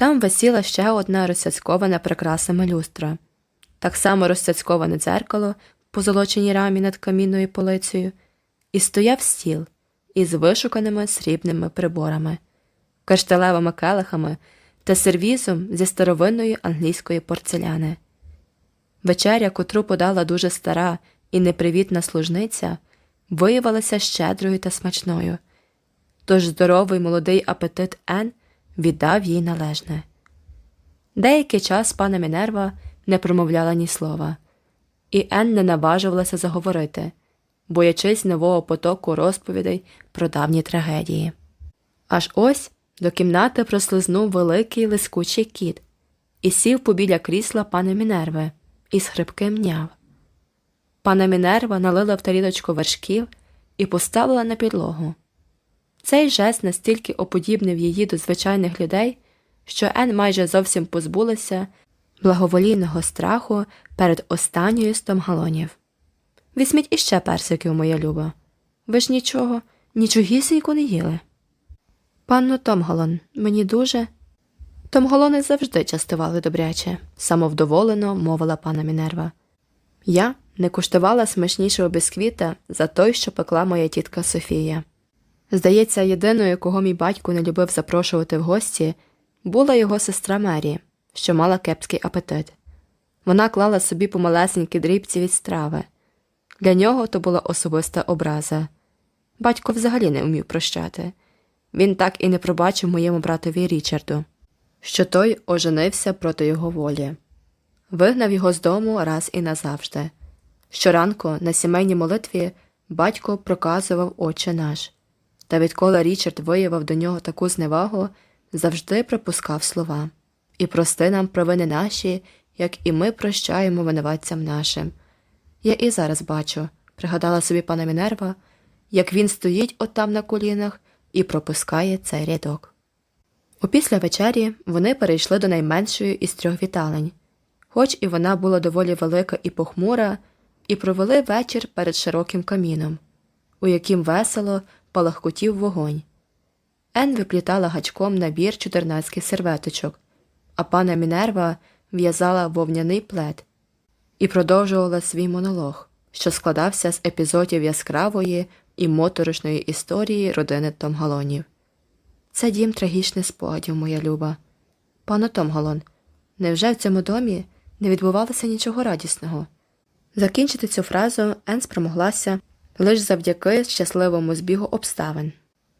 Там висіла ще одна розцяцькована прикрасами люстра, так само розцяцьковане дзеркало в позолоченій рамі над камінною полицею, і стояв стіл із вишуканими срібними приборами, кришталевими келихами та сервізом зі старовинної англійської порцеляни. Вечеря, котру подала дуже стара і непривітна служниця, виявилася щедрою та смачною, тож здоровий молодий апетит Ен віддав їй належне. Деякий час пана Мінерва не промовляла ні слова, і Ен не наважувалася заговорити, боячись нового потоку розповідей про давні трагедії. Аж ось до кімнати прослизнув великий лискучий кіт і сів побіля крісла пана Мінерви із хрипким мняв. Пана Мінерва налила в тарілочку вершків і поставила на підлогу. Цей жест настільки оподібнив її до звичайних людей, що Ен майже зовсім позбулася благоволійного страху перед останньою з томгалонів. Візьміть іще персиків, моя люба. Ви ж нічого, нічогісінько не їли. Панно Томгалон, мені дуже. Томгалони завжди частували добряче, самовдоволено мовила пана Мінерва. Я не куштувала смачнішого бісквіта за той, що пекла моя тітка Софія. Здається, єдиною, кого мій батько не любив запрошувати в гості, була його сестра Мері, що мала кепський апетит. Вона клала собі помалесенькі дрібці від страви. Для нього то була особиста образа. Батько взагалі не вмів прощати. Він так і не пробачив моєму братові Річарду, що той оженився проти його волі, вигнав його з дому раз і назавжди. Щоранку на сімейній молитві батько проказував Отче наш, та відколи Річард виявив до нього таку зневагу, завжди пропускав слова і прости нам провини наші, як і ми прощаємо винуватцям нашим. Я і зараз бачу, пригадала собі пана Мінерва, як він стоїть отам на колінах і пропускає цей рядок. Опісля вечері вони перейшли до найменшої із трьох віталень, хоч і вона була доволі велика і похмура, і провели вечір перед широким каміном, у яким весело палахкотів вогонь. Ен виплітала гачком набір чотирнацьких серветочок, а пана Мінерва в'язала вовняний плед і продовжувала свій монолог, що складався з епізодів яскравої і моторошної історії родини Томгалонів. Це дім трагічних спогадів, моя люба. Пане Томгалон, невже в цьому домі не відбувалося нічого радісного? Закінчити цю фразу Ен спромоглася лише завдяки щасливому збігу обставин.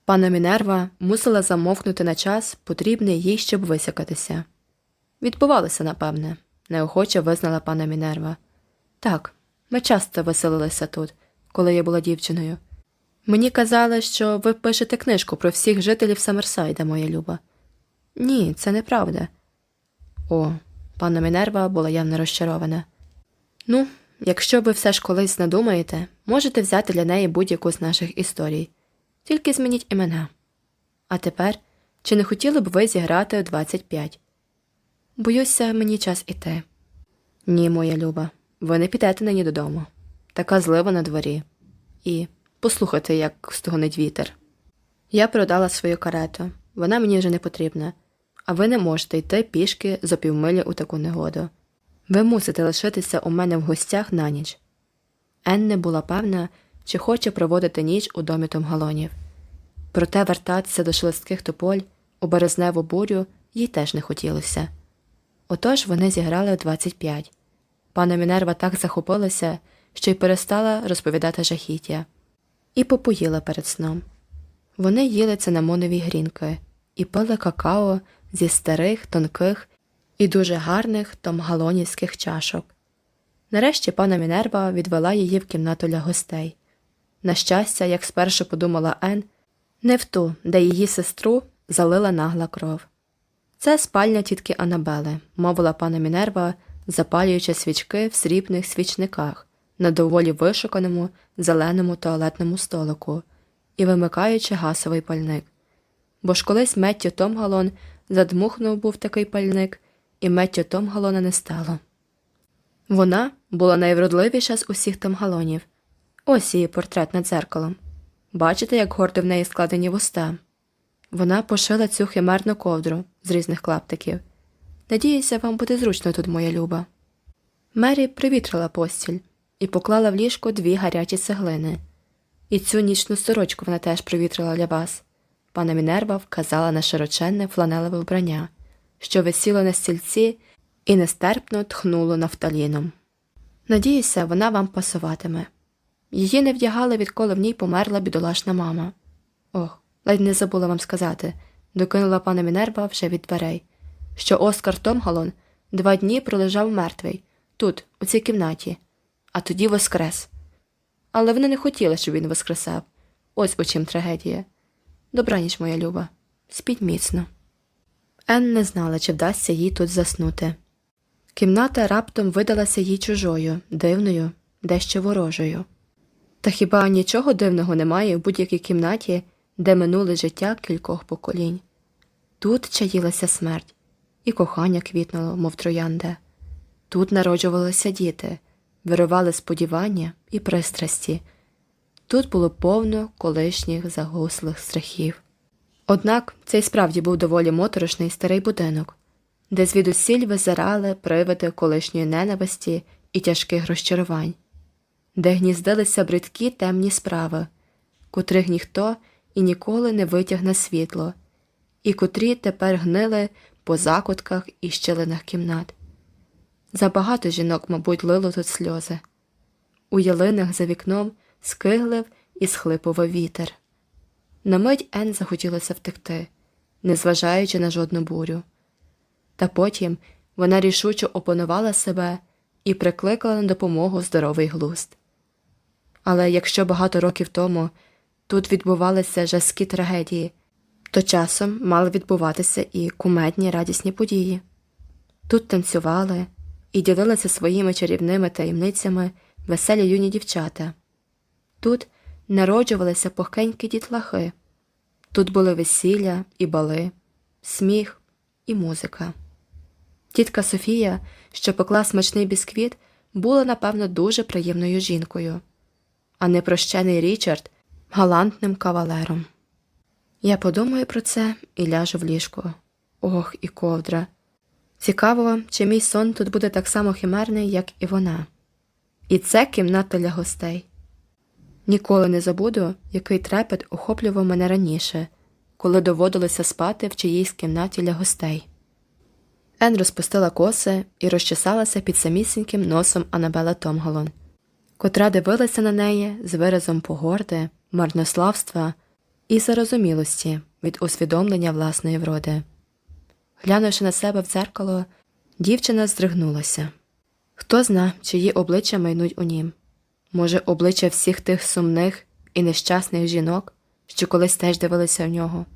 Пана Мінерва мусила замовкнути на час, потрібний їй, щоб висякатися. Відбувалося, напевне, неохоче визнала пана Мінерва. Так, ми часто веселилися тут, коли я була дівчиною. Мені казали, що ви пишете книжку про всіх жителів Саммерсайда, моя люба. Ні, це неправда. О, пана Мінерва була явно розчарована. Ну, якщо ви все ж колись надумаєте, можете взяти для неї будь-яку з наших історій. Тільки змініть імена. А тепер, чи не хотіли б ви зіграти о 25? Боюся, мені час іти. Ні, моя люба, ви не підете нині додому. Така злива на дворі. І послухайте, як стогонить вітер. Я продала свою карету, вона мені вже не потрібна, а ви не можете йти пішки за півмилі у таку негоду. Ви мусите лишитися у мене в гостях на ніч. Енне була певна, чи хоче проводити ніч у домі Томгалонів. Проте вертатися до шелестких тополь у березневу бурю їй теж не хотілося. Отож вони зіграли о 25. Пана Мінерва так захопилася, що й перестала розповідати жахіття, і попоїла перед сном. Вони їли цинамонові грінки і пили какао зі старих, тонких і дуже гарних томгалонівських чашок. Нарешті пана Мінерва відвела її в кімнату для гостей. На щастя, як спершу подумала Ен, не в ту, де її сестру залила нагла кров. Це спальня тітки Анабели, мовила пана Мінерва, запалюючи свічки в срібних свічниках на доволі вишуканому зеленому туалетному столику і вимикаючи гасовий пальник. Бо ж колись Меттю Томгалон задмухнув був такий пальник, і Меттю Томгалона не стало. Вона була найвродливіша з усіх Томгалонів. Ось її портрет над дзеркалом. Бачите, як гордо в неї складені вуста. Вона пошила цю химерну ковдру з різних клаптиків. Надіюся, вам буде зручно тут, моя люба. Мері привітрила постіль і поклала в ліжко дві гарячі цеглини. І цю нічну сорочку вона теж привітрила для вас. Пана Мінерва вказала на широченне фланелеве вбрання, що висіло на стільці і нестерпно тхнуло нафталіном. Надіюся, вона вам пасуватиме. Її не вдягали, відколи в ній померла бідолашна мама. Ох, ледь не забула вам сказати, докинула пана Мінерва вже від дверей, що Оскар Томгалон два дні пролежав мертвий, тут, у цій кімнаті, а тоді воскрес. Але вони не хотіли, щоб він воскресав. Ось у чим трагедія. Добраніч, моя люба, спіть міцно. Ен не знала, чи вдасться їй тут заснути. Кімната раптом видалася їй чужою, дивною, дещо ворожою. Та хіба нічого дивного немає в будь-якій кімнаті, де минуле життя кількох поколінь? Тут чаїлася смерть, і кохання квітнуло, мов троянде. Тут народжувалися діти, вирували сподівання і пристрасті. Тут було повно колишніх загуслих страхів. Однак цей справді був доволі моторошний старий будинок, де звідусіль визирали привиди колишньої ненависті і тяжких розчарувань, де гніздилися бридкі темні справи, котрих ніхто і ніколи не витяг на світло, і котрі тепер гнили по закутках і щелинах кімнат. Забагато жінок, мабуть, лило тут сльози. У ялинах за вікном скиглив і схлипував вітер. На мить Ен захотілося втекти, незважаючи на жодну бурю. Та потім вона рішуче опанувала себе і прикликала на допомогу здоровий глузд. Але якщо багато років тому тут відбувалися жаскі трагедії, то часом мали відбуватися і кумедні радісні події. Тут танцювали і ділилися своїми чарівними таємницями веселі юні дівчата. Тут народжувалися пухенькі дітлахи, тут були весілля і бали, сміх і музика. Тітка Софія, що пекла смачний бісквіт, була, напевно, дуже приємною жінкою, а непрощений Річард галантним кавалером. Я подумаю про це і ляжу в ліжко. Ох, і ковдра. Цікаво, чи мій сон тут буде так само химерний, як і вона. І це кімната для гостей. Ніколи не забуду, який трепет охоплював мене раніше, коли доводилося спати в чиїсь кімнаті для гостей. Ен розпустила коси і розчесалася під самісіньким носом Анабела Томгалон, котра дивилася на неї з виразом погорди, марнославства і зарозумілості від усвідомлення власної вроди. Глянувши на себе в дзеркало, дівчина здригнулася. Хто зна, чиї обличчя майнуть у нім. Може, обличчя всіх тих сумних і нещасних жінок, що колись теж дивилися в нього.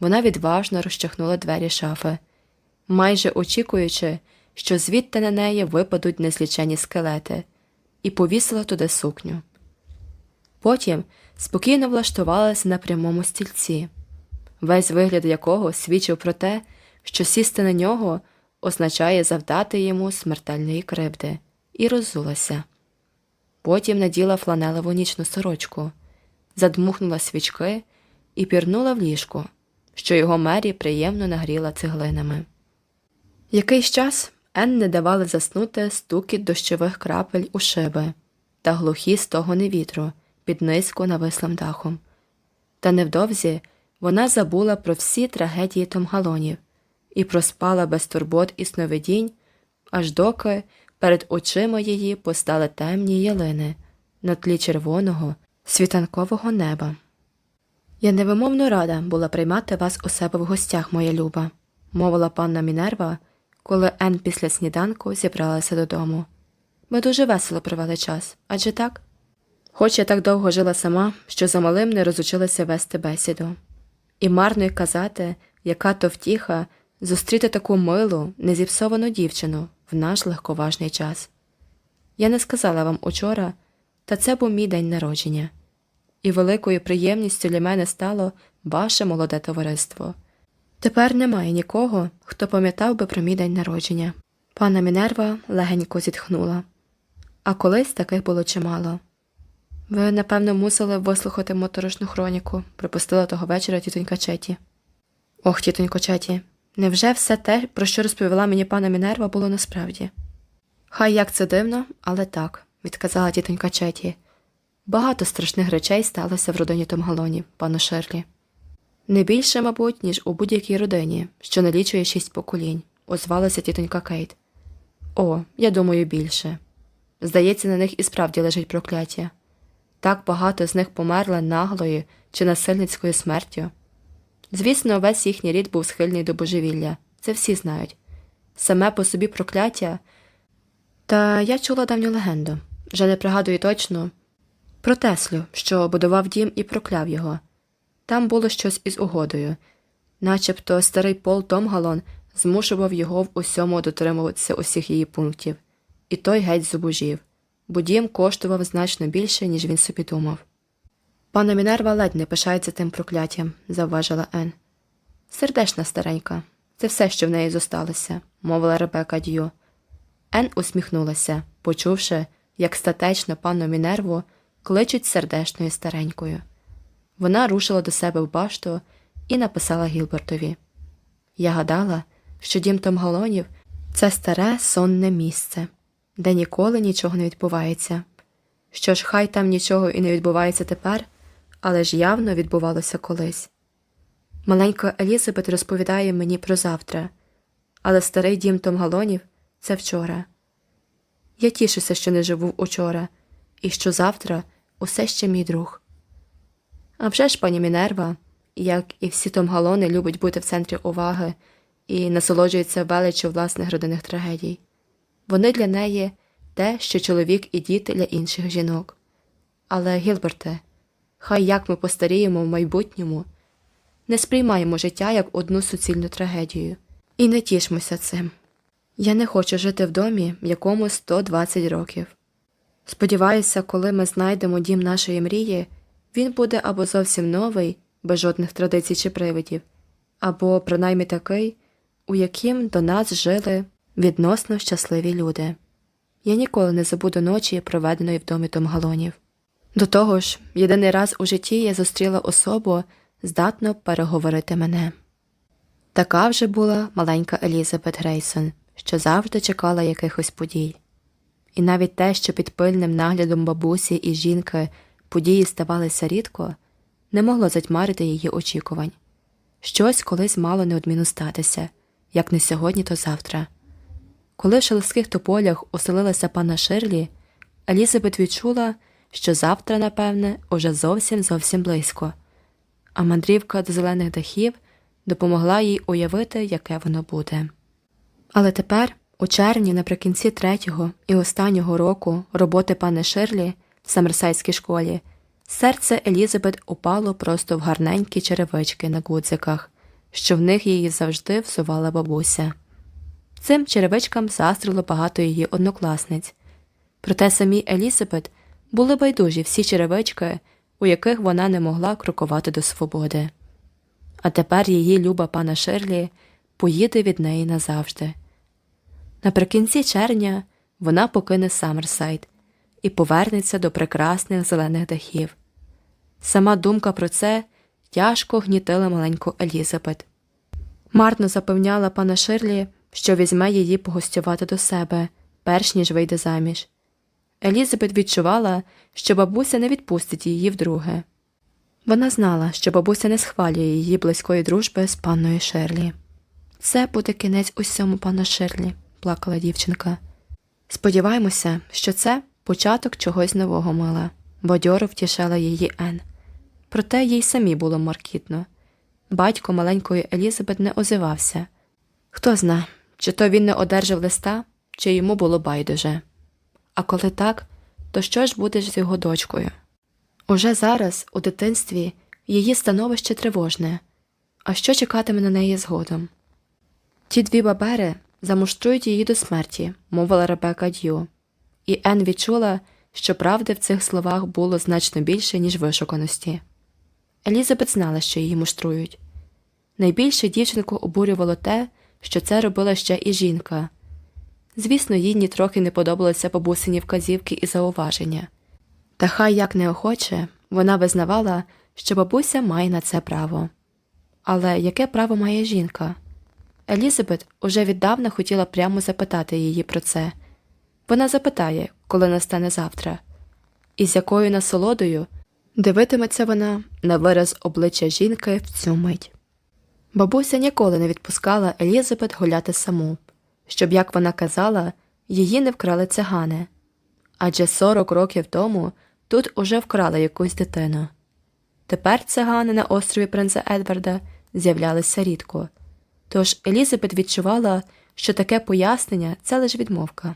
Вона відважно розчахнула двері шафи, майже очікуючи, що звідти на неї випадуть незлічені скелети, і повісила туди сукню. Потім спокійно влаштувалася на прямому стільці, весь вигляд якого свідчив про те, що сісти на нього означає завдати йому смертельної кривди, і роззулася. Потім наділа фланелеву нічну сорочку, задмухнула свічки і пірнула в ліжко, що його мері приємно нагріла цеглинами. Якийсь час Ен не давали заснути стукіт дощових крапель у шиби та глухі стогони вітру під низько навислим дахом. Та невдовзі вона забула про всі трагедії томгалонів і проспала без турбот і сновидінь, аж доки перед очима її постали темні ялини на тлі червоного світанкового неба. Я невимовно рада була приймати вас у себе в гостях, моя люба, мовила панна Мінерва, коли Ен після сніданку зібралася додому. Ми дуже весело провели час, адже так? Хоч я так довго жила сама, що замалим не розучилася вести бесіду, і марно й казати, яка то втіха зустріти таку милу, незіпсовану дівчину в наш легковажний час. Я не сказала вам учора, та це був мій день народження, і великою приємністю для мене стало ваше молоде товариство. Тепер немає нікого, хто пам'ятав би про мій день народження. Пана Мінерва легенько зітхнула. А колись таких було чимало. Ви, напевно, мусили вислухати моторошну хроніку, припустила того вечора тітонька Четі. Ох, тітонько Четі, невже все те, про що розповіла мені пана Мінерва, було насправді? Хай як це дивно, але так, відказала тітонька Четі. Багато страшних речей сталося в родині Томгалонів, пану Шерлі. Не більше, мабуть, ніж у будь-якій родині, що налічує шість поколінь, озвалася тітонька Кейт. О, я думаю, більше. Здається, на них і справді лежить прокляття. Так багато з них померли наглою чи насильницькою смертю. Звісно, весь їхній рід був схильний до божевілля, це всі знають. Саме по собі прокляття. Та я чула давню легенду, вже не пригадую точно, про Теслю, що будував дім і прокляв його. Там було щось із угодою, начебто старий Пол Томгалон змушував його в усьому дотримуватися усіх її пунктів, і той геть зубожів, бо дім коштував значно більше, ніж він собі думав. Пана Мінерва ледь не пишається тим прокляттям, завважила Ен. Сердешна старенька, це все, що в неї зосталося, мовила Ребека Д'ю. Ен усміхнулася, почувши, як статечно пану Мінерву кличуть сердешною старенькою. Вона рушила до себе в башту і написала Гілбертові Я гадала, що дім Томгалонів це старе сонне місце, де ніколи нічого не відбувається. Що ж, хай там нічого і не відбувається тепер, але ж явно відбувалося колись. Маленька Елізабет розповідає мені про завтра, але старий дім Томгалонів це вчора. Я тішуся, що не живу учора, і що завтра усе ще мій друг. А вже ж пані Мінерва, як і всі Томгалони, любить бути в центрі уваги і насолоджується величчю власних родинних трагедій. Вони для неї те, що чоловік і діти для інших жінок. Але, Гілберте, хай як ми постаріємо в майбутньому, не сприймаємо життя як одну суцільну трагедію, і не тішмося цим. Я не хочу жити в домі, якому 120 років. Сподіваюся, коли ми знайдемо дім нашої мрії, він буде або зовсім новий, без жодних традицій чи привидів, або принаймні такий, у яким до нас жили відносно щасливі люди. Я ніколи не забуду ночі, проведеної в домі Томгалонів. До того ж, єдиний раз у житті я зустріла особу, здатну переговорити мене. Така вже була маленька Елізабет Грейсон, що завжди чекала якихось подій. І навіть те, що під пильним наглядом бабусі і жінки події ставалися рідко, не могло затьмарити її очікувань. Щось колись мало неодмінно статися, як не сьогодні, то завтра. Коли в шелестких тополях оселилася пана Ширлі, Елізабет відчула, що завтра, напевне, уже зовсім зовсім близько, а мандрівка до зелених дахів допомогла їй уявити, яке воно буде. Але тепер, у червні, наприкінці третього і останнього року роботи пани Ширлі в Самерсайській школі, серце Елізабет упало просто в гарненькі черевички на гудзиках, що в них її завжди всувала бабуся. Цим черевичкам застріло багато її однокласниць, проте самій Елізабет були байдужі всі черевички, у яких вона не могла крокувати до свободи. А тепер її люба пана Ширлі поїде від неї назавжди. Наприкінці червня вона покине Саммерсайд і повернеться до прекрасних зелених дахів. Сама думка про це тяжко гнітила маленьку Елізабет. Марно запевняла пана Ширлі, що візьме її погостювати до себе, перш ніж вийде заміж. Елізабет відчувала, що бабуся не відпустить її вдруге. Вона знала, що бабуся не схвалює її близької дружби з панною Шерлі. Це буде кінець усьому пана Шерлі, плакала дівчинка. Сподіваємося, що це початок чогось нового мила, бадьоро втішала її Ен. Проте їй самі було маркітно. Батько маленької Елізабет не озивався. Хто зна, чи то він не одержав листа, чи йому було байдуже. А коли так, то що ж буде з його дочкою? Уже зараз, у дитинстві, її становище тривожне, а що чекатиме на неї згодом? Ті дві бабери замуштрують її до смерті, мовила Ребека Д'ю, і Ен відчула, що правди в цих словах було значно більше, ніж вишуканості. Елізабет знала, що її муштрують. Найбільше дівчинку обурювало те, що це робила ще і жінка. Звісно, їй нітрохи не подобалися бабусині вказівки і зауваження. Та хай як неохоче, вона визнавала, що бабуся має на це право. Але яке право має жінка? Елізабет уже віддавна хотіла прямо запитати її про це. Вона запитає, коли настане завтра, і з якою насолодою дивитиметься вона на вираз обличчя жінки в цю мить. Бабуся ніколи не відпускала Елізабет гуляти саму, щоб, як вона казала, її не вкрали цигани. Адже 40 років тому тут уже вкрали якусь дитину. Тепер цигани на острові принца Едварда з'являлися рідко, тож Елізабет відчувала, що таке пояснення це лише відмовка.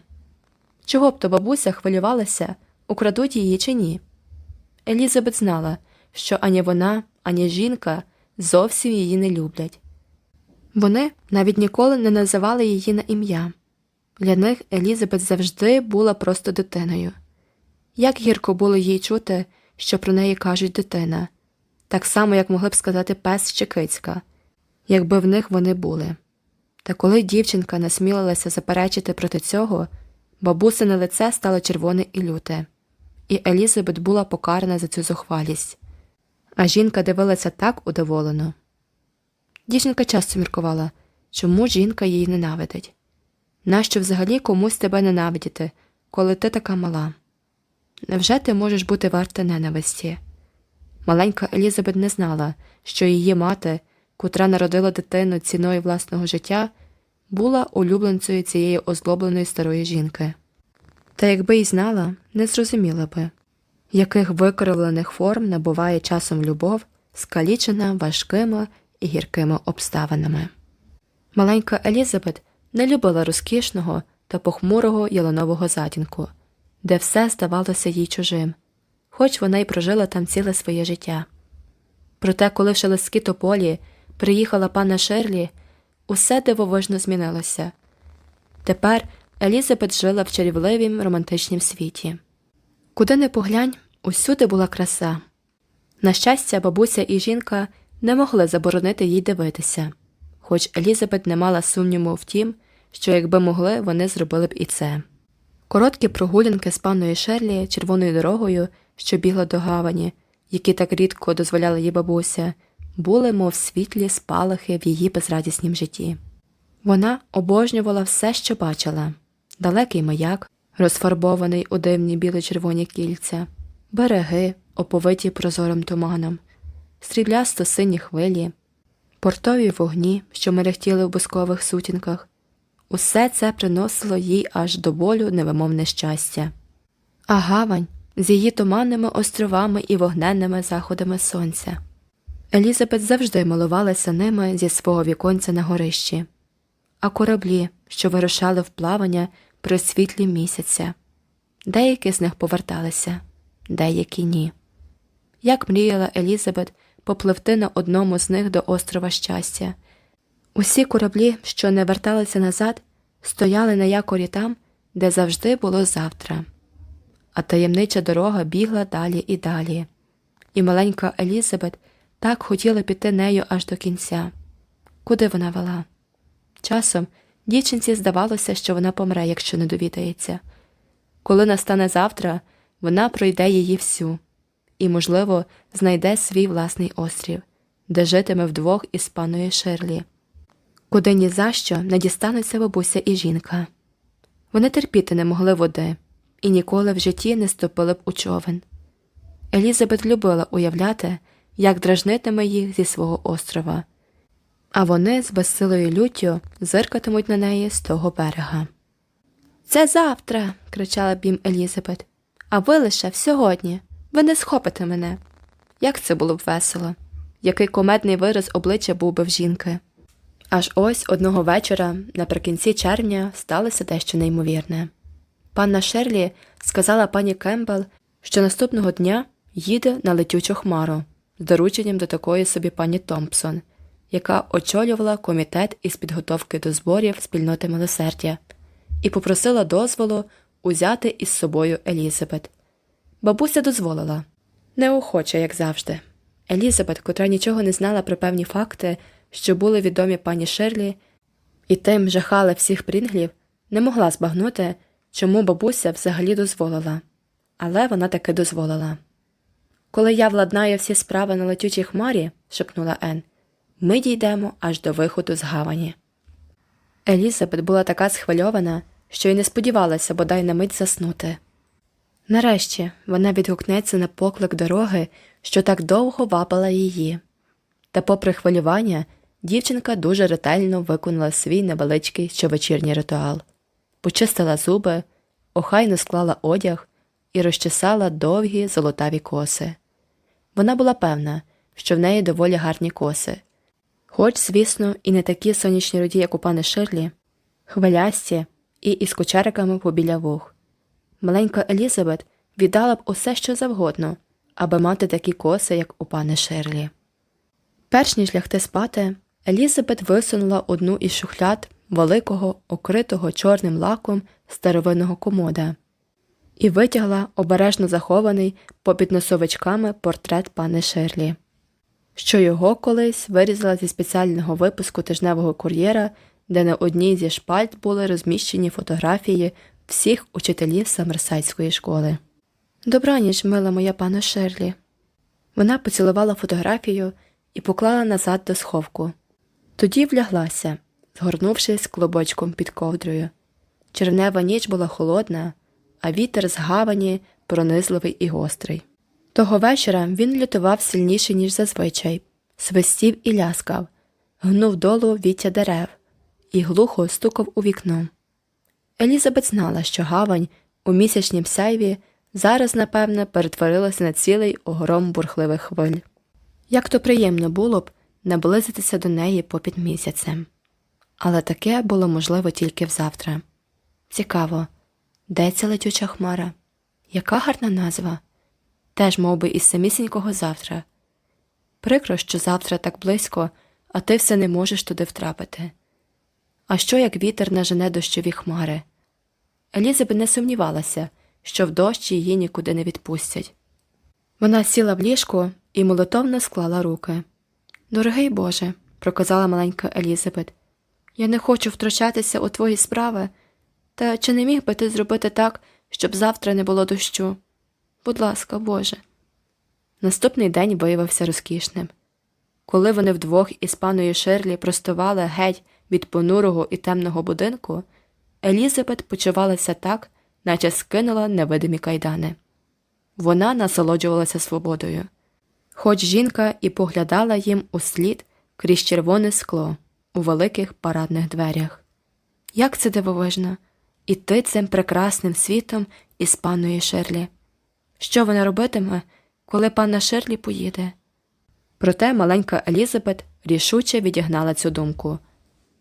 Чого б то бабуся хвилювалася, украдуть її чи ні? Елізабет знала, що ані вона, ані жінка зовсім її не люблять. Вони навіть ніколи не називали її на ім'я. Для них Елізабет завжди була просто дитиною. Як гірко було їй чути, що про неї кажуть дитина, так само, як могли б сказати пес чи кицька, якби в них вони були. Та коли дівчинка насмілилася заперечити проти цього, бабусине лице стало червоне і люте, і Елізабет була покарана за цю зухвалість. А жінка дивилася так удоволено. Дівчинка часто міркувала, чому жінка її ненавидить. Нащо взагалі комусь тебе ненавидіти, коли ти така мала? Невже ти можеш бути варта ненависті? Маленька Елізабет не знала, що її мати, котра народила дитину ціною власного життя, була улюбленцею цієї озлобленої старої жінки. Та якби й знала, не зрозуміла би, яких викривлених форм набуває часом любов, скалічена важкими і гіркими обставинами. Маленька Елізабет не любила розкішного та похмурого яланового затінку, де все здавалося їй чужим, хоч вона й прожила там ціле своє життя. Проте, коли в шелесткі тополі приїхала пана Шерлі, усе дивовижно змінилося. Тепер Елізабет жила в чарівливім романтичнім світі. Куди не поглянь, усюди була краса. На щастя, бабуся і жінка не могли заборонити їй дивитися, хоч Елізабет не мала сумніву в тім, що якби могли, вони зробили б і це. Короткі прогулянки з паною Шерлі червоною дорогою, що бігла до гавані, які так рідко дозволяла їй бабуся, були, мов світлі спалахи в її безрадіснім житті. Вона обожнювала все, що бачила далекий маяк, розфарбований у дивні біло-червоні кільця, береги, оповиті прозорим туманом, сріблясто сині хвилі, портові вогні, що мерехтіли в бускових сутінках. Усе це приносило їй аж до болю невимовне щастя. А гавань з її туманними островами і вогненними заходами сонця. Елізабет завжди милувалася ними зі свого віконця на горищі, а кораблі, що вирушали в плавання при світлі місяця. Деякі з них поверталися, деякі ні. Як мріяла Елізабет попливти на одному з них до острова щастя. Усі кораблі, що не верталися назад, стояли на якорі там, де завжди було завтра, а таємнича дорога бігла далі і далі, і маленька Елізабет так хотіла піти нею аж до кінця. Куди вона вела? Часом дівчинці здавалося, що вона помре, якщо не довідається. Коли настане завтра, вона пройде її всю і, можливо, знайде свій власний острів, де житиме вдвох із паною Ширлі куди ні за що не дістануться бабуся і жінка. Вони терпіти не могли води і ніколи в житті не ступили б у човен. Елізабет любила уявляти, як дражнитиме їх зі свого острова, а вони з безсилою люттю зиркатимуть на неї з того берега. Це завтра. кричала б їм Елізабет. А ви лише сьогодні. Ви не схопите мене. Як це було б весело, який комедний вираз обличчя був би в жінки. Аж ось одного вечора, наприкінці червня, сталося дещо неймовірне. Панна Шерлі сказала пані Кембл, що наступного дня їде на летючу хмару з дорученням до такої собі пані Томпсон, яка очолювала комітет із підготовки до зборів спільноти милосердя, і попросила дозволу узяти із собою Елізабет. Бабуся дозволила неохоче, як завжди. Елізабет, котра нічого не знала про певні факти, що були відомі пані Шерлі, і тим жахали всіх прінглів, не могла збагнути, чому бабуся взагалі дозволила, але вона таки дозволила. Коли я владнаю всі справи на летючій хмарі, шепнула Ен, ми дійдемо аж до виходу з гавані. Елізабет була така схвильована, що й не сподівалася бодай на мить заснути. Нарешті вона відгукнеться на поклик дороги, що так довго вабила її. Та, попри хвилювання, дівчинка дуже ретельно виконала свій невеличкий щовечірній ритуал, почистила зуби, охайно склала одяг і розчесала довгі золотаві коси. Вона була певна, що в неї доволі гарні коси, хоч, звісно, і не такі сонячні роді, як у пани Ширлі, хвилясті і із кучериками побіля вух. Маленька Елізабет віддала б усе, що завгодно, аби мати такі коси, як у пани Ширлі. Перш ніж лягти спати, Елізабет висунула одну із шухляд великого, окритого чорним лаком старовинного комода і витягла обережно захований попід носовичками портрет пани Ширлі, що його колись вирізала зі спеціального випуску тижневого кур'єра, де на одній зі шпальт були розміщені фотографії всіх учителів Самерсайдської школи. Добраніч, мила моя пана Шерлі. Вона поцілувала фотографію і поклала назад до сховку. Тоді вляглася, згорнувшись клубочком під ковдрою. Чернева ніч була холодна, а вітер з гавані пронизливий і гострий. Того вечора він лютував сильніше, ніж зазвичай, свистів і ляскав, гнув долу віття дерев і глухо стукав у вікно. Елізабет знала, що гавань у місячнім сяйві зараз, напевне, перетворилася на цілий огром бурхливих хвиль. Як то приємно було б наблизитися до неї попід місяцем. Але таке було можливо тільки взавтра. Цікаво, де ця летюча хмара? Яка гарна назва? Теж мов би, із самісінького завтра. Прикро, що завтра так близько, а ти все не можеш туди втрапити. А що як вітер нажене дощові хмари? Елізабет не сумнівалася, що в дощ її нікуди не відпустять. Вона сіла в ліжку і молитовно склала руки. Дорогий Боже, проказала маленька Елізабет, я не хочу втручатися у твої справи, та чи не міг би ти зробити так, щоб завтра не було дощу? Будь ласка, Боже. Наступний день виявився розкішним. Коли вони вдвох із паною Ширлі простували геть від понурого і темного будинку, Елізабет почувалася так, наче скинула невидимі кайдани. Вона насолоджувалася свободою, хоч жінка і поглядала їм у слід крізь червоне скло у великих парадних дверях. Як це дивовижно іти цим прекрасним світом із паною Ширлі. Що вона робитиме, коли панна Ширлі поїде? Проте маленька Елізабет рішуче відігнала цю думку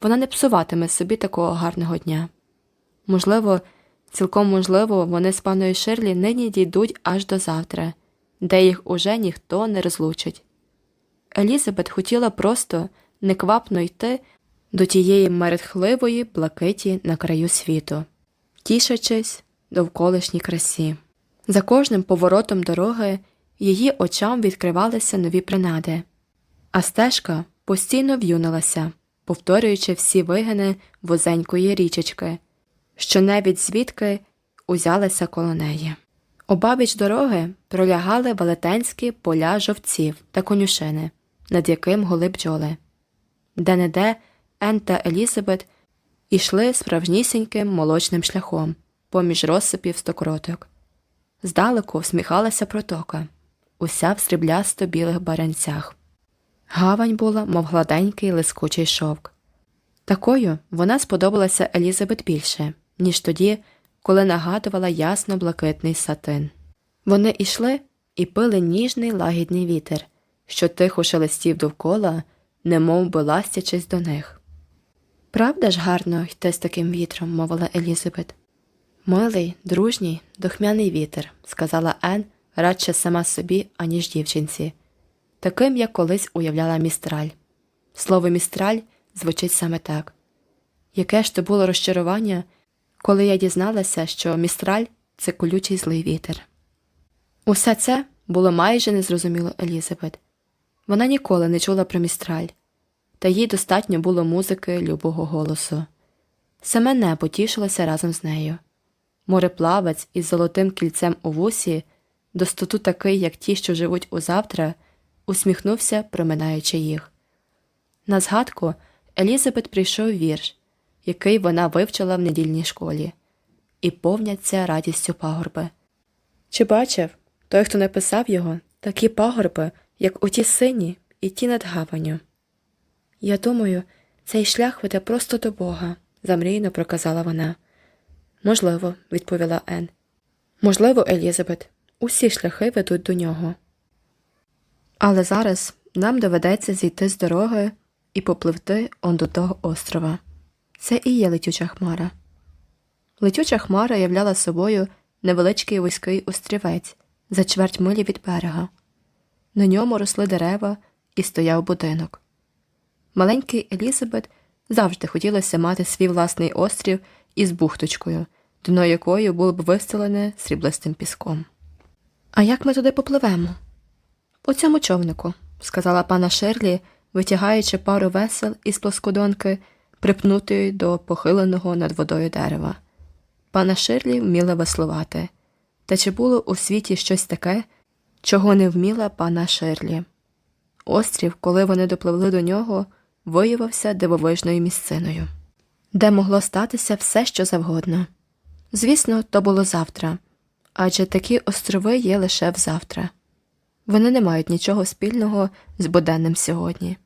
вона не псуватиме собі такого гарного дня. Можливо, цілком можливо, вони з паною Ширлі нині дійдуть аж до завтра, де їх уже ніхто не розлучить. Елізабет хотіла просто неквапно йти до тієї мерехливої блакиті на краю світу, тішачись довколишній красі. За кожним поворотом дороги її очам відкривалися нові принади, а стежка постійно в'юнилася, повторюючи всі вигини вузенької річечки, що навіть звідки узялися коло неї. Обабіч дороги пролягали велетенські поля жовців та конюшини, над яким гули бджоли. Де не де Ен та Елізабет ішли справжнісіньким молочним шляхом поміж розсипів стокроток. Здалеку всміхалася протока, уся в сріблясто білих барянцях. Гавань була, мов гладенький лискучий шовк. Такою вона сподобалася Елізабет більше, ніж тоді, коли нагадувала ясно блакитний сатин. Вони йшли і пили ніжний лагідний вітер, що тихо шелестів довкола, немов би ластячись до них. Правда ж гарно йти з таким вітром, мовила Елізабет. Милий, дружній, духмяний вітер, сказала Ен радше сама собі, аніж дівчинці, таким, як колись уявляла містраль. Слово містраль звучить саме так. Яке ж то було розчарування, коли я дізналася, що містраль це колючий злий вітер. Усе це було майже незрозуміло Елізабет. Вона ніколи не чула про містраль, та їй достатньо було музики любого голосу. Саме небо тішилося разом з нею. Мореплавець із золотим кільцем у вусі, достоту такий, як ті, що живуть узавтра, усміхнувся, проминаючи їх. На згадку Елізабет прийшов вірш, який вона вивчила в недільній школі, і повняться радістю пагорби. Чи бачив той, хто написав його, такі пагорби, як у ті сині і ті над гаванню? Я думаю, цей шлях веде просто до Бога, замрійно проказала вона. Можливо, відповіла Ен. Можливо, Елізабет, усі шляхи ведуть до нього. Але зараз нам доведеться зійти з дороги і попливти он до того острова. Це і є летюча хмара. Летюча хмара являла собою невеличкий вузький острівець за чверть милі від берега. На ньому росли дерева і стояв будинок. Маленький Елізабет завжди хотілося мати свій власний острів із бухточкою, дно якої було б вистелене сріблистим піском. А як ми туди попливемо? У цьому човнику, сказала пана Шерлі, витягаючи пару весел із плоскодонки, припнутої до похиленого над водою дерева. Пана Ширлі вміла веслувати. Та чи було у світі щось таке, чого не вміла пана Ширлі? Острів, коли вони допливли до нього, виявився дивовижною місциною, де могло статися все, що завгодно. Звісно, то було завтра, адже такі острови є лише взавтра. Вони не мають нічого спільного з буденним сьогодні.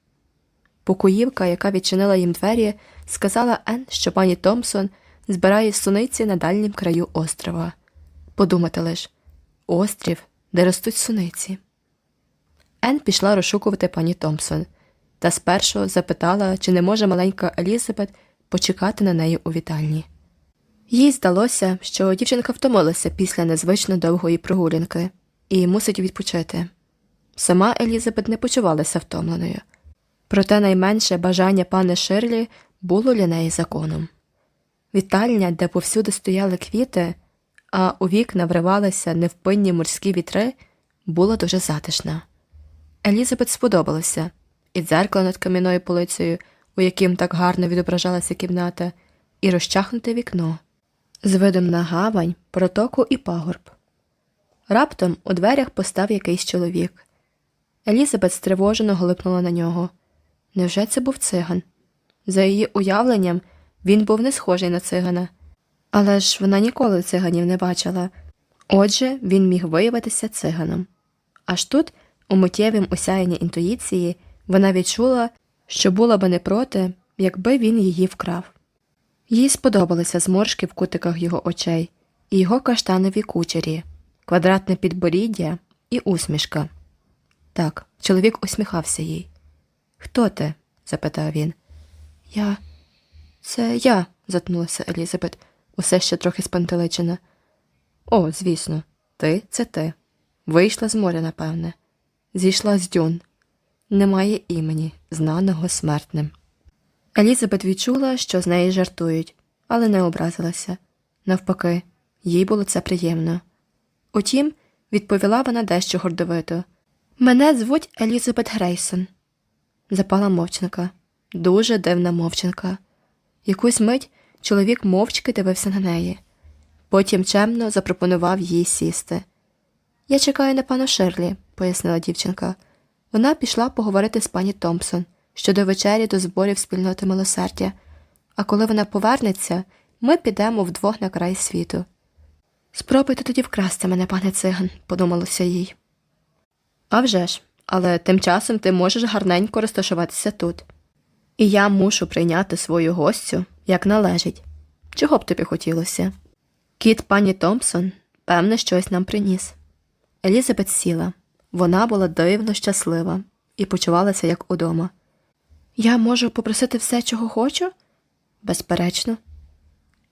Покоївка, яка відчинила їм двері, сказала Ен, що пані Томпсон збирає суниці на дальнім краю острова. Подумати лиш острів, де ростуть суниці. Ен пішла розшукувати пані Томпсон та спершу запитала, чи не може маленька Елізабет почекати на неї у вітальні. Їй здалося, що дівчинка втомилася після незвично довгої прогулянки і мусить відпочити. Сама Елізабет не почувалася втомленою, проте найменше бажання пани Ширлі було для неї законом. Вітальня, де повсюди стояли квіти, а у вікна вривалися невпинні морські вітри, була дуже затишна. Елізабет сподобалося і дзеркало над кам'яною полицею, у яким так гарно відображалася кімната, і розчахнуте вікно з видом на гавань, протоку і пагорб. Раптом у дверях постав якийсь чоловік. Елізабет стривожено глипнула на нього. Невже це був циган? За її уявленням, він був не схожий на цигана, але ж вона ніколи циганів не бачила. Отже, він міг виявитися циганом. Аж тут, у миттєвім осяянні інтуїції, вона відчула, що була би не проти, якби він її вкрав. Їй сподобалися зморшки в кутиках його очей, і його каштанові кучері, квадратне підборіддя і усмішка. Так, чоловік усміхався їй. Хто ти? запитав він. Я. Це я, затнулася Елізабет, усе ще трохи спантеличена. О, звісно, ти це ти. Вийшла з моря, напевне, зійшла з дюн. Немає імені, знаного смертним. Елізабет відчула, що з неї жартують, але не образилася. Навпаки, їй було це приємно. Утім, відповіла вона дещо гордовито. Мене звуть Елізабет Грейсон. Запала мовчанка, дуже дивна мовчанка. Якусь мить чоловік мовчки дивився на неї. Потім чемно запропонував їй сісти. Я чекаю на пану Ширлі, пояснила дівчинка. Вона пішла поговорити з пані Томпсон щодо вечері до зборів спільноти милосердя, а коли вона повернеться, ми підемо вдвох на край світу. Спробуйте тоді вкрасти мене, пане циган, подумалося їй. «А вже ж, але тим часом ти можеш гарненько розташуватися тут. І я мушу прийняти свою гостю, як належить. Чого б тобі хотілося? Кіт пані Томпсон, певне, щось нам приніс. Елізабет сіла. Вона була дивно щаслива і почувалася як удома. Я можу попросити все, чого хочу? Безперечно.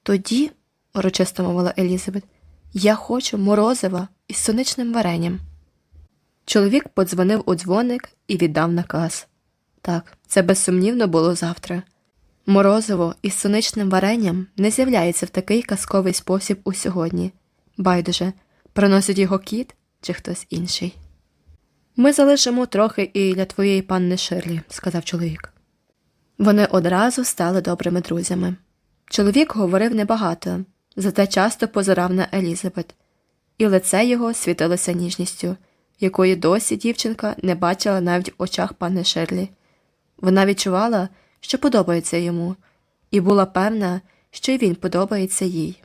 Тоді, урочисто мовила Елізабет, я хочу морозива із соничним варенням. Чоловік подзвонив у дзвоник і віддав наказ. Так, це безсумнівно було завтра. Морозиво із соничним варенням не з'являється в такий казковий спосіб у сьогодні. Байдуже, приносить його кіт чи хтось інший. Ми залишимо трохи і для твоєї панни Ширлі, сказав чоловік. Вони одразу стали добрими друзями. Чоловік говорив небагато, зате часто позирав на Елізабет, і лице його світилося ніжністю, якої досі дівчинка не бачила навіть в очах пани Ширлі. Вона відчувала, що подобається йому, і була певна, що й він подобається їй.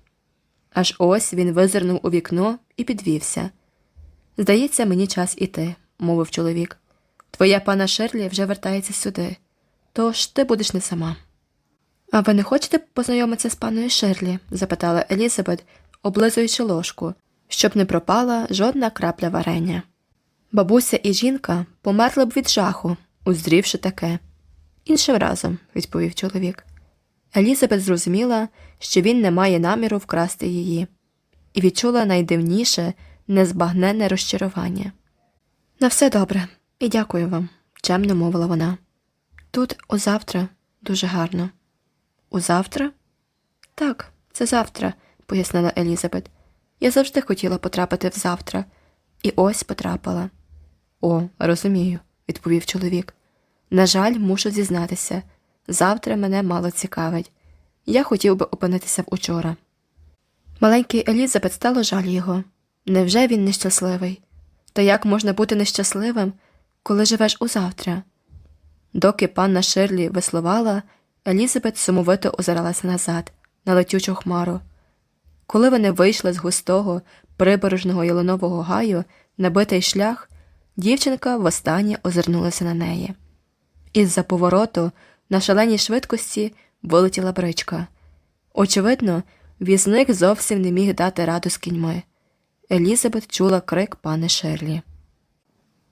Аж ось він визирнув у вікно і підвівся. Здається, мені час іти, мовив чоловік. Твоя пана Шерлі вже вертається сюди, тож ти будеш не сама. А ви не хочете познайомитися з паною Шерлі? запитала Елізабет, облизуючи ложку, щоб не пропала жодна крапля варення. Бабуся і жінка померли б від жаху, узрівши таке. Іншим разом, відповів чоловік. Елізабет зрозуміла, що він не має наміру вкрасти її, і відчула найдивніше, незбагненне розчарування. На все добре, і дякую вам, чемно мовила вона. Тут узавтра дуже гарно. Узавтра? Так, це завтра, пояснила Елізабет. Я завжди хотіла потрапити в завтра, і ось потрапила. О, розумію, відповів чоловік. На жаль, мушу зізнатися. Завтра мене мало цікавить. Я хотів би опинитися в учора. Маленький Елізабет стало жаль його. Невже він нещасливий? Та як можна бути нещасливим, коли живеш узавтра? Доки панна Ширлі веслувала, Елізабет сумовито озиралася назад, на летючу хмару. Коли вони вийшли з густого, прибережного ялинового гаю на битий шлях, дівчинка востаннє озирнулася на неї. Із-за повороту на шаленій швидкості вилетіла бричка. Очевидно, візник зовсім не міг дати раду з кіньми. Елізабет чула крик пани Шерлі.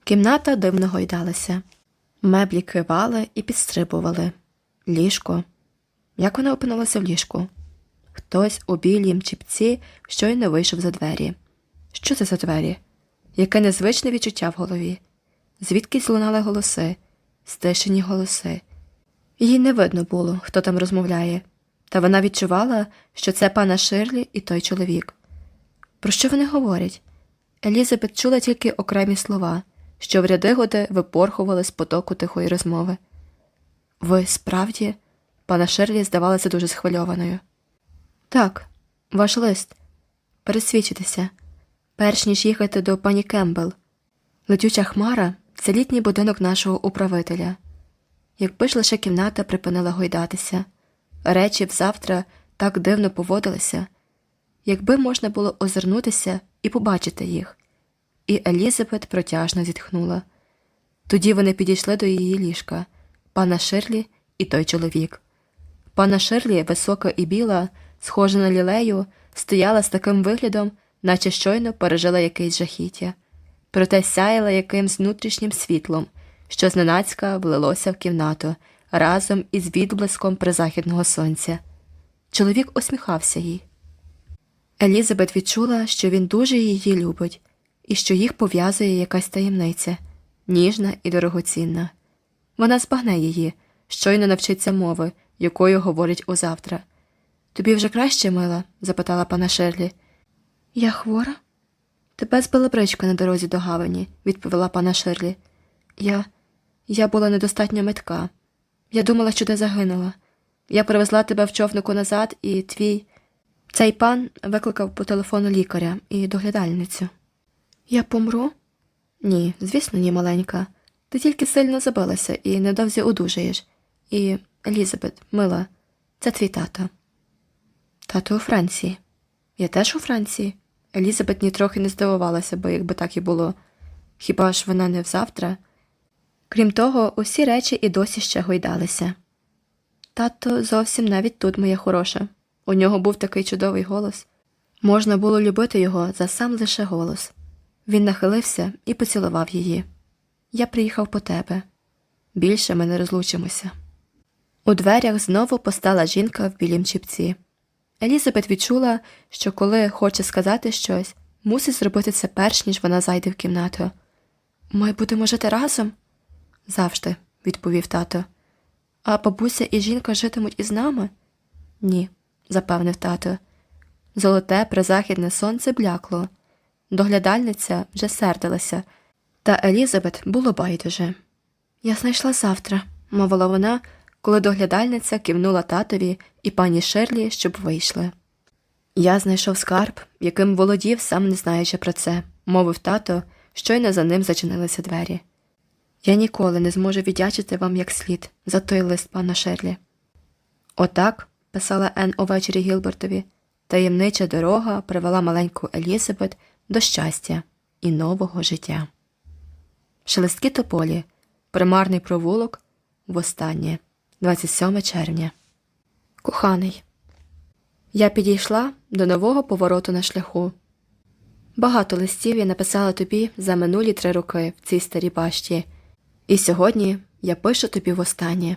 Кімната дивно гойдалася. Меблі кивали і підстрибували. Ліжко. Як вона опинилася в ліжку? Хтось у білій чіпці щойно вийшов за двері. Що це за двері? Яке незвичне відчуття в голові? Звідки злунали голоси, стишені голоси. Їй не видно було, хто там розмовляє, та вона відчувала, що це пана Ширлі і той чоловік. Про що вони говорять? Елізабет чула тільки окремі слова, що в ряди годи випорхували з потоку тихої розмови. Ви справді, пана Ширлі здавалася дуже схвильованою. Так, ваш лист. Пересвідчитися, перш ніж їхати до пані Кембл. Летюча хмара це літній будинок нашого управителя. Якби ж лише кімната припинила гойдатися, речі взавтра так дивно поводилися, якби можна було озирнутися і побачити їх. І Елізабет протяжно зітхнула. Тоді вони підійшли до її ліжка, пана Ширлі і той чоловік. Пана Ширлі, висока і біла, схожа на лілею, стояла з таким виглядом, наче щойно пережила якесь жахіття, проте сяяла якимсь внутрішнім світлом, що зненацька влилося в кімнату разом із відблиском призахідного сонця. Чоловік усміхався їй. Елізабет відчула, що він дуже її любить, і що їх пов'язує якась таємниця, ніжна і дорогоцінна. Вона збагне її, щойно навчиться мови, якою говорять узавтра. Тобі вже краще, мила? запитала пана Шерлі. Я хвора? Тебе збила бричка на дорозі до гавані, відповіла пана Шерлі. Я Я була недостатньо метка. Я думала, що ти загинула. Я привезла тебе в човнику назад, і твій. Цей пан викликав по телефону лікаря і доглядальницю. Я помру? Ні, звісно, ні, маленька. Ти тільки сильно забилася і недовзі одужаєш. І, Елізабет, мила, це твій тато. Тато у Франції. Я теж у Франції. Елізабет нітрохи не здивувалася, бо якби так і було. Хіба ж вона не взавтра? Крім того, усі речі і досі ще гойдалися. Тато зовсім навіть тут, моя хороша. У нього був такий чудовий голос. Можна було любити його за сам лише голос. Він нахилився і поцілував її. Я приїхав по тебе. Більше ми не розлучимося. У дверях знову постала жінка в білім чіпці. Елізабет відчула, що коли хоче сказати щось, мусить зробити це перш ніж вона зайде в кімнату. Ми будемо жити разом? Завжди, відповів тато. А бабуся і жінка житимуть із нами? Ні, запевнив тато. Золоте призахідне сонце блякло. Доглядальниця вже сердилася, та Елізабет було байдуже. Я знайшла завтра, мовила вона, коли доглядальниця кивнула татові і пані Шерлі, щоб вийшли. Я знайшов скарб, яким володів, сам не знаючи про це, мовив тато, щойно за ним зачинилися двері. Я ніколи не зможу віддячити вам як слід за той лист пана Шерлі. Отак, писала Ен увечері Гілбертові, таємнича дорога привела маленьку Елізабет до щастя і нового життя. Шелесткі тополі, примарний провулок, востаннє, 27 червня. Коханий, я підійшла до нового повороту на шляху. Багато листів я написала тобі за минулі три роки в цій старій башті, і сьогодні я пишу тобі востаннє,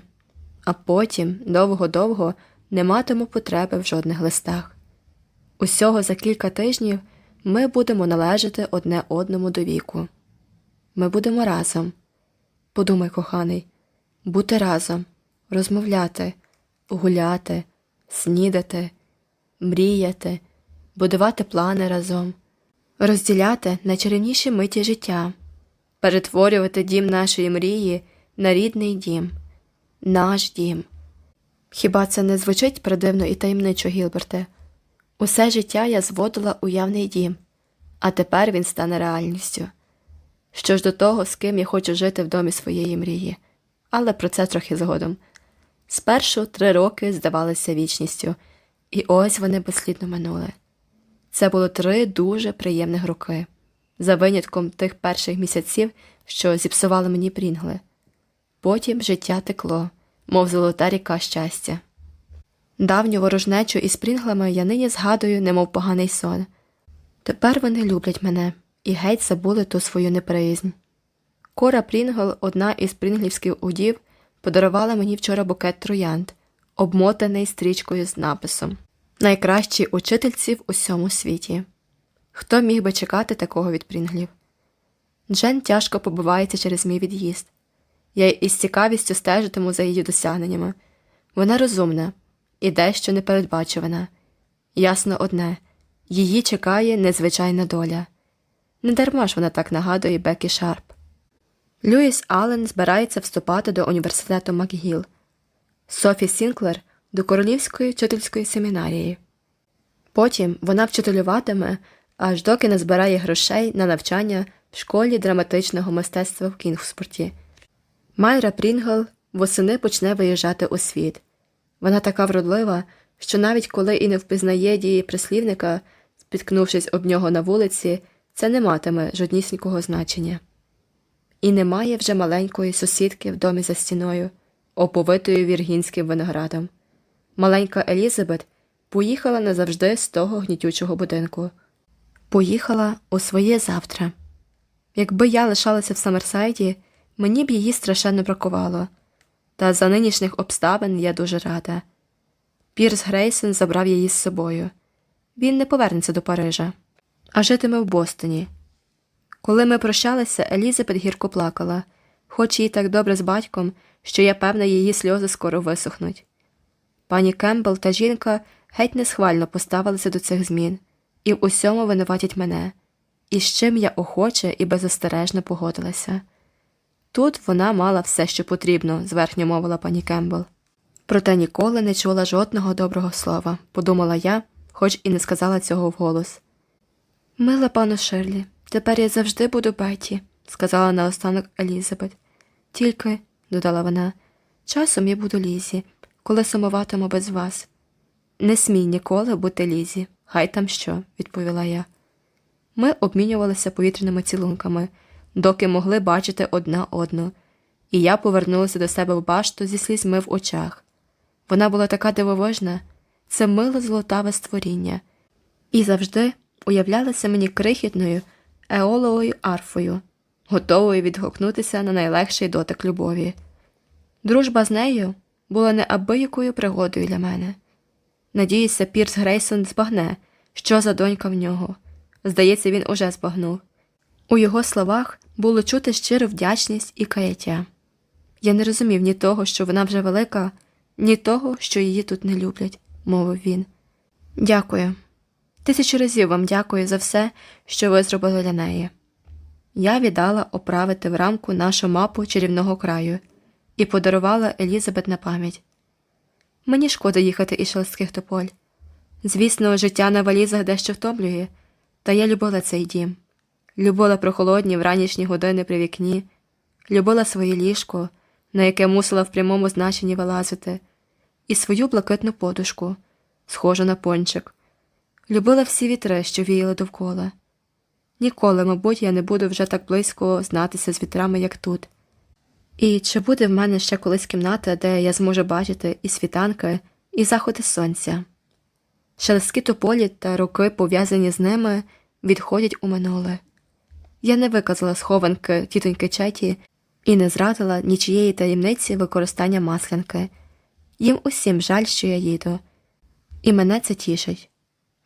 а потім довго-довго не матиму потреби в жодних листах. Усього за кілька тижнів ми будемо належати одне одному до віку. Ми будемо разом. Подумай, коханий, бути разом, розмовляти, гуляти, снідати, мріяти, будувати плани разом, розділяти найчарівніші миті життя, перетворювати дім нашої мрії на рідний дім, наш дім. Хіба це не звучить придивно і таємничо, Гілберте? Усе життя я зводила уявний дім, а тепер він стане реальністю. Що ж до того, з ким я хочу жити в домі своєї мрії, але про це трохи згодом. Спершу три роки здавалися вічністю, і ось вони безслідно минули. Це було три дуже приємних роки, за винятком тих перших місяців, що зіпсували мені прінгли. Потім життя текло, мов золота ріка щастя. Давню ворожнечу із прінглами я нині згадую, немов поганий сон. Тепер вони люблять мене і геть забули ту свою неприязнь. Кора Прінгл, одна із прінглівських удів, подарувала мені вчора букет троянд, обмотаний стрічкою з написом Найкращі учительці в усьому світі. Хто міг би чекати такого від прінглів? Джен тяжко побивається через мій від'їзд. Я із цікавістю стежитиму за її досягненнями. Вона розумна і дещо непередбачувана. Ясно одне її чекає незвичайна доля. Недарма ж вона так нагадує Бекі Шарп. Льюіс Аллен збирається вступати до університету МакГіл, Софі Сінклер до Королівської вчительської семінарії. Потім вона вчителюватиме, аж доки не збирає грошей на навчання в школі драматичного мистецтва в Кінгспорті. Майра Прінгл восени почне виїжджати у світ. Вона така вродлива, що навіть коли і не впізнає дії прислівника, спіткнувшись об нього на вулиці, це не матиме жоднісінького значення. І немає вже маленької сусідки в домі за стіною, оповитою віргінським виноградом. Маленька Елізабет поїхала назавжди з того гнітючого будинку, поїхала у своє завтра. Якби я лишалася в Самерсайді, мені б її страшенно бракувало, та за нинішніх обставин я дуже рада. Пірс Грейсон забрав її з собою. Він не повернеться до Парижа, а житиме в Бостоні. Коли ми прощалися, Елізабет гірко плакала, хоч їй так добре з батьком, що я певна, її сльози скоро висохнуть. Пані Кембл та жінка геть несхвально поставилися до цих змін і в усьому винуватять мене, і з чим я охоче і безостережно погодилася. Тут вона мала все, що потрібно, зверхньо мовила пані Кембл. Проте ніколи не чула жодного доброго слова, подумала я, хоч і не сказала цього вголос. Мила пану Ширлі, тепер я завжди буду Беті, сказала наостанок Елізабет. Тільки, додала вона, часом я буду лізі, коли сумуватиму без вас. Не смій ніколи бути лізі, хай там що, відповіла я. Ми обмінювалися повітряними цілунками, доки могли бачити одна одну, і я повернулася до себе в башту зі слізьми в очах. Вона була така дивовижна, це миле золотаве створіння, і завжди уявлялася мені крихітною еоловою арфою, готовою відгукнутися на найлегший дотик любові. Дружба з нею була неабиякою пригодою для мене. Надіюся, Пірс Грейсон збагне, що за донька в нього. Здається, він уже збагнув. У його словах було чути щиру вдячність і каяття. Я не розумів ні того, що вона вже велика, ні того, що її тут не люблять, мовив він. Дякую. Тисячу разів вам дякую за все, що ви зробили для неї. Я віддала оправити в рамку нашу мапу чарівного краю і подарувала Елізабет на пам'ять. Мені шкода їхати із шелестких тополь. Звісно, життя на валізах дещо втомлює, та я любила цей дім, любила прохолодні вранішні години при вікні, любила своє ліжко, на яке мусила в прямому значенні вилазити, і свою блакитну подушку, схожу на пончик. Любила всі вітри, що віяли довкола. Ніколи, мабуть, я не буду вже так близько знатися з вітрами, як тут. І чи буде в мене ще колись кімната, де я зможу бачити і світанки, і заходи сонця? Шелесткі тополі та руки, пов'язані з ними, відходять у минуле. Я не виказала схованки тітоньки Четі і не зрадила нічієї таємниці використання маслянки. Їм усім жаль, що я їду, і мене це тішить.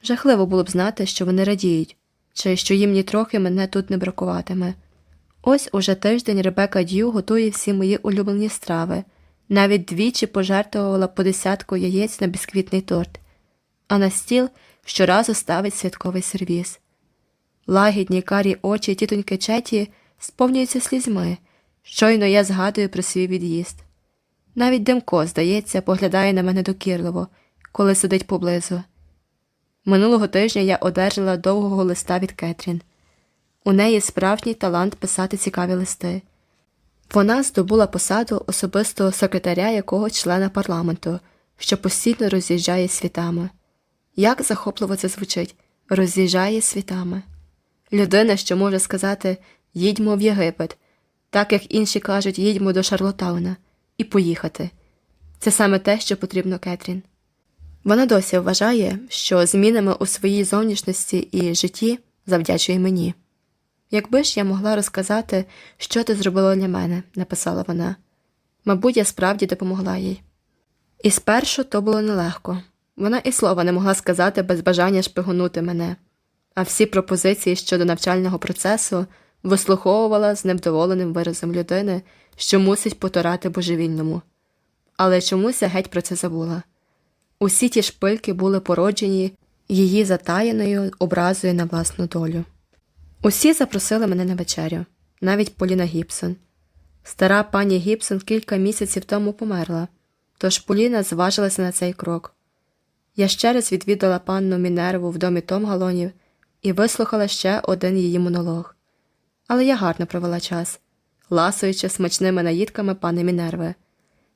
Жахливо було б знати, що вони радіють, чи що їм ні трохи мене тут не бракуватиме. Ось уже тиждень Ребека Д'ю готує всі мої улюблені страви, навіть двічі пожертвувала по десятку яєць на бісквітний торт, а на стіл щоразу ставить святковий сервіз. Лагідні карі очі тітоньки Четі сповнюються слізьми. Щойно я згадую про свій від'їзд. Навіть Демко, здається, поглядає на мене докірливо, коли сидить поблизу. Минулого тижня я одержала довгого листа від Кетрін. У неї справжній талант писати цікаві листи. Вона здобула посаду особистого секретаря якогось члена парламенту, що постійно роз'їжджає світами. Як захопливо це звучить роз'їжджає світами. Людина, що може сказати їдьмо в Єгипет, так як інші кажуть, їдьмо до Шарлотауна, і поїхати. Це саме те, що потрібно Кетрін. Вона досі вважає, що змінами у своїй зовнішності і житті завдячує мені. Якби ж я могла розказати, що ти зробила для мене, написала вона. Мабуть, я справді допомогла їй. І спершу то було нелегко. Вона і слова не могла сказати без бажання шпигонути мене, а всі пропозиції щодо навчального процесу вислуховувала з невдоволеним виразом людини, що мусить потурати божевільному. Але чомусь я геть про це забула. Усі ті шпильки були породжені її затаєною образою на власну долю. Усі запросили мене на вечерю, навіть Поліна Гібсон. Стара пані Гібсон кілька місяців тому померла, тож Поліна зважилася на цей крок. Я ще раз відвідала панну Мінерву в домі Том Галонів і вислухала ще один її монолог. Але я гарно провела час, ласуючи смачними наїдками пани Мінерви,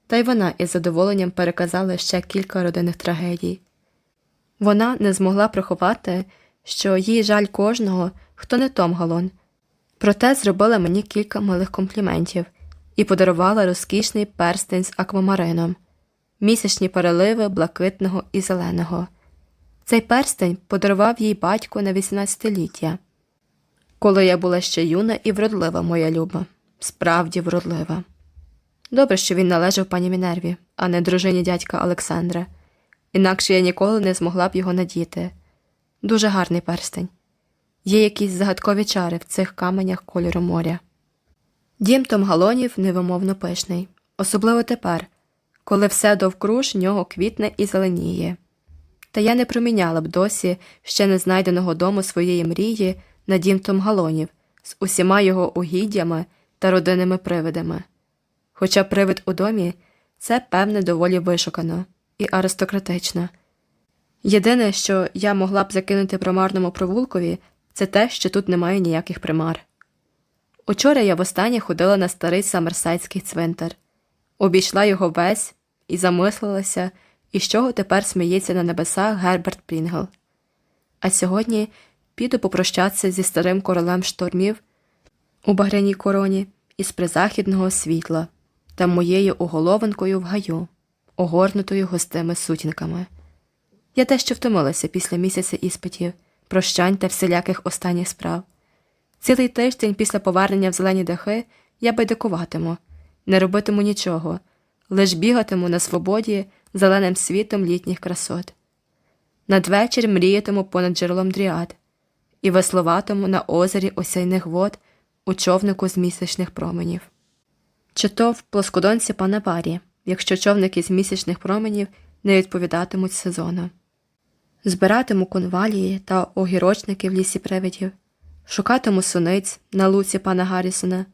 та й вона із задоволенням переказала ще кілька родинних трагедій. Вона не змогла приховати, що їй жаль кожного, хто не Том Галон. Проте зробила мені кілька милих компліментів і подарувала розкішний перстень з аквамарином, місячні переливи блакитного і зеленого. Цей перстень подарував їй батько на 18-ліття. Коли я була ще юна і вродлива, моя люба, справді вродлива. Добре, що він належав пані Мінерві, а не дружині дядька Олександра, інакше я ніколи не змогла б його надіти. Дуже гарний перстень. Є якісь загадкові чари в цих каменях кольору моря. Дім Томгалонів невимовно пишний, особливо тепер, коли все довкруж нього квітне і зеленіє. Та я не проміняла б досі ще не знайденого дому своєї мрії на дім Томгалонів з усіма його угіддями та родинними привидами. Хоча привид у домі це, певне, доволі вишукано і аристократично. Єдине, що я могла б закинути промарному провулкові, це те, що тут немає ніяких примар. Учора я востаннє ходила на старий самерсайдський цвинтар, обійшла його весь і замислилася, із чого тепер сміється на небесах Герберт Прінгл. А сьогодні піду попрощатися зі старим королем штормів у багряній короні із призахідного світла та моєю уголовинкою в гаю, огорнутою густими сутінками. Я дещо втомилася після місяця іспитів, прощань та всіляких останніх справ. Цілий тиждень після повернення в зелені дахи я байдикуватиму, не робитиму нічого, лиш бігатиму на свободі зеленим світом літніх красот. Надвечір мріятиму понад джерелом дріад і веслуватиму на озері осяйних вод у човнику з місячних променів. Чи то в плоскодонці пана Барі, якщо човники з місячних променів не відповідатимуть сезону збиратиму конвалії та огірочники в лісі привидів, шукатиму суниць на луці пана Гаррісона,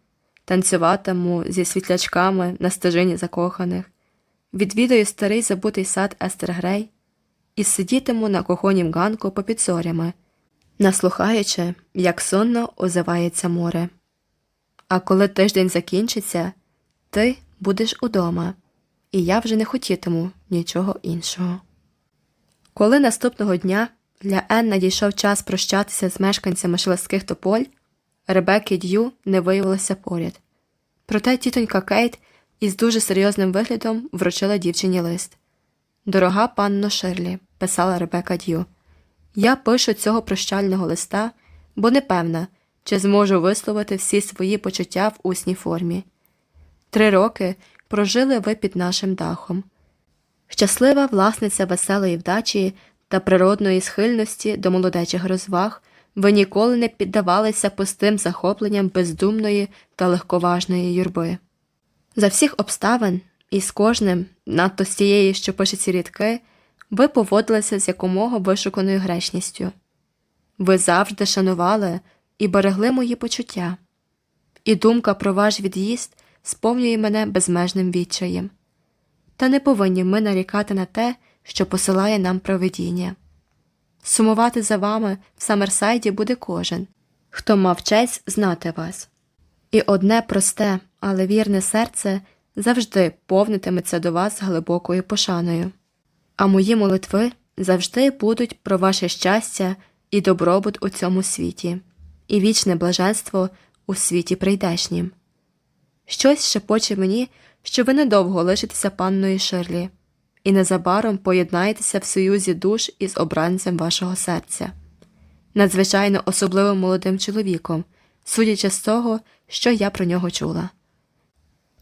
танцюватиму зі світлячками на стежині закоханих, відвідаю старий забутий сад Естер Грей і сидітиму на кохонім ганку попід зорями, наслухаючи, як сонно озивається море. А коли тиждень закінчиться, ти будеш удома, і я вже не хотітиму нічого іншого. Коли наступного дня для Ен надійшов час прощатися з мешканцями шелестких тополь, Ребекки Д'ю не виявилося поряд. Проте тітонька Кейт із дуже серйозним виглядом вручила дівчині лист. Дорога панно Ширлі, писала Ребека Д'ю, я пишу цього прощального листа, бо не певна, чи зможу висловити всі свої почуття в усній формі. Три роки прожили ви під нашим дахом. Щаслива власниця веселої вдачі та природної схильності до молодечих розваг, ви ніколи не піддавалися пустим захопленням бездумної та легковажної юрби. За всіх обставин і з кожним, надто з тієї, що пише ці рідки, ви поводилися з якомога вишуканою гречністю. Ви завжди шанували і берегли мої почуття, і думка про ваш від'їзд сповнює мене безмежним відчаєм. Та не повинні ми нарікати на те, що посилає нам провидіння. Сумувати за вами в Самерсайді буде кожен, хто мав честь знати вас. І одне просте, але вірне серце завжди повнитиметься до вас глибокою пошаною. А мої молитви завжди будуть про ваше щастя і добробут у цьому світі, і вічне блаженство у світі прийдешнім. Щось шепоче мені, що ви недовго лишитеся панною Ширлі, і незабаром поєднаєтеся в союзі душ із обранцем вашого серця, надзвичайно особливим молодим чоловіком, судячи з того, що я про нього чула.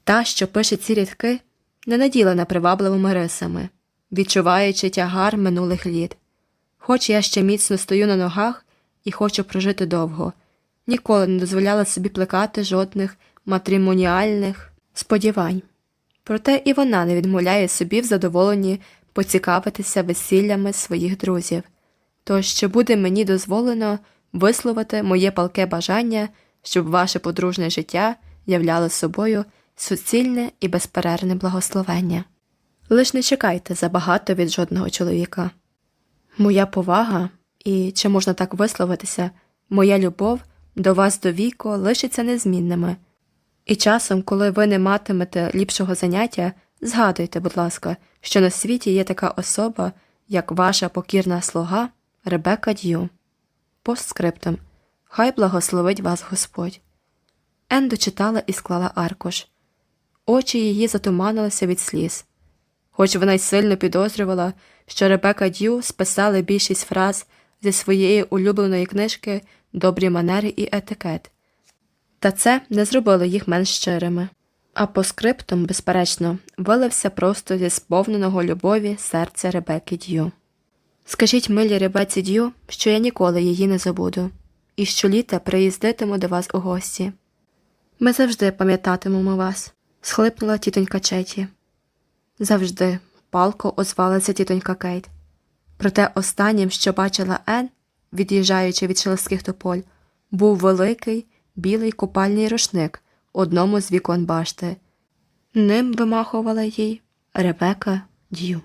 Та, що пише ці рядки, не наділена привабливими рисами, відчуваючи тягар минулих літ. Хоч я ще міцно стою на ногах і хочу прожити довго, ніколи не дозволяла собі плекати жодних матримоніальних сподівань. Проте і вона не відмовляє собі в задоволенні поцікавитися весіллями своїх друзів, тож чи буде мені дозволено висловити моє палке бажання, щоб ваше подружне життя являло собою суцільне і безперервне благословення. Лиш не чекайте забагато від жодного чоловіка. Моя повага і, чи можна так висловитися, моя любов до вас до віку лишиться незмінними. І часом, коли ви не матимете ліпшого заняття, згадуйте, будь ласка, що на світі є така особа, як ваша покірна слуга Ребека Д'ю. Постскриптом. Хай благословить вас Господь. Ен дочитала і склала аркуш. Очі її затуманилися від сліз. Хоч вона й сильно підозрювала, що Ребека Д'ю списала більшість фраз зі своєї улюбленої книжки Добрі манери і етикет. Та це не зробило їх менш щирими. А по скриптум, безперечно, вилився просто зі сповненого любові серця Ребекки Д'ю. Скажіть милі Ребеці Д'ю, що я ніколи її не забуду, і щоліта приїздитиму до вас у гості. Ми завжди пам'ятатимемо вас, схлипнула тітонька Четі. Завжди, палко озвалася тітонька Кейт. Проте останнім, що бачила Ен, від'їжджаючи від шелестких тополь, був великий білий купальний рушник одному з вікон башти. Ним вимахувала їй Ребека Д'ю.